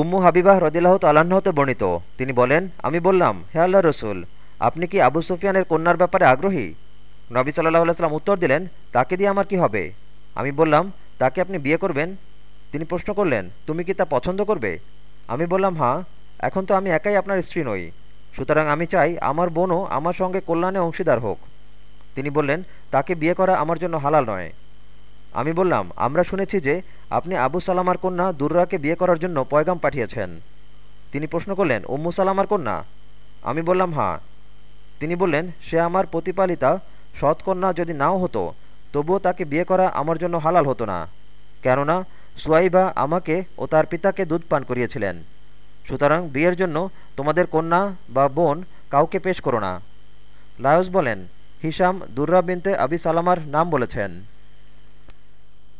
উম্মু হাবিবাহ রদিল্লাহ তাল্লাহতে বর্ণিত। তিনি বলেন, আমি বললাম, হে আল্লাহ রসুল, আপনি কি আবু সুফিয়ানের কন্যার ব্যাপারে আগ্রহী? নবী সাল্লাহ সাল্লাম উত্তর দিলেন, তাকে দিয়ে আমার কি হবে? আমি বললাম, তাকে আপনি বিয়ে করবেন? তিনি প্রশ্ন করলেন, তুমি কি তা পছন্দ করবে? আমি বললাম হ্যাঁ এখন তো আমি একাই আপনার স্ত্রী নই। সুতরাং আমি চাই আমার বোনও আমার সঙ্গে কল্যাণে অংশীদার হোক। তিনি বললেন, তাকে বিয়ে করা আমার জন্য হালাল নয়। আমি বললাম, আমরা শুনেছি যে আপনি আবু সালামার কন্যা দুর্রাকে বিয়ে করার জন্য পয়গাম পাঠিয়েছেন। তিনি প্রশ্ন করলেন, উম্মু সালামার কন্যা? আমি বললাম হ্যাঁ তিনি বললেন, সে আমার প্রতিপালিতা সৎকন্যা যদি নাও হতো, তবুও তাকে বিয়ে করা আমার জন্য হালাল হতো না। কেননা, সুয়াইবা আমাকে ও তার পিতাকে দুধ পান করিয়েছিলেন। সুতরাং বিয়ের জন্য তোমাদের কন্যা বা বোন কাউকে পেশ করো না। লায়স বলেন হিসাম দুর্রা বিনতে আবি সালামার নাম বলেছেন।